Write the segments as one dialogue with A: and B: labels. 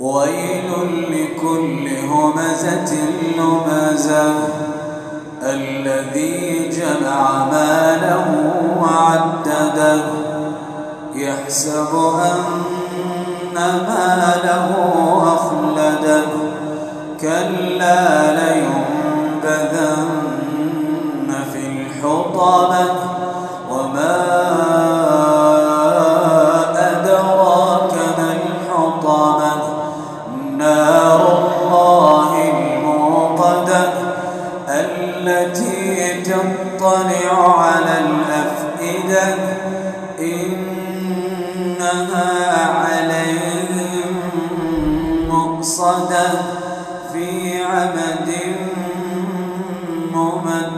A: ويل لكل همزة لمزة الذي جمع ماله وعدده يحسب أن ماله أخلده كلا لينبذن في الحطمة تطلع على الأفئدة إنها عليهم مقصدة في عمد ممددة.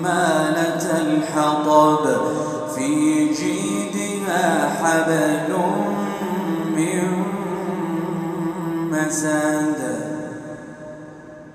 A: حمالة الحطب في جيدها حبل Alexander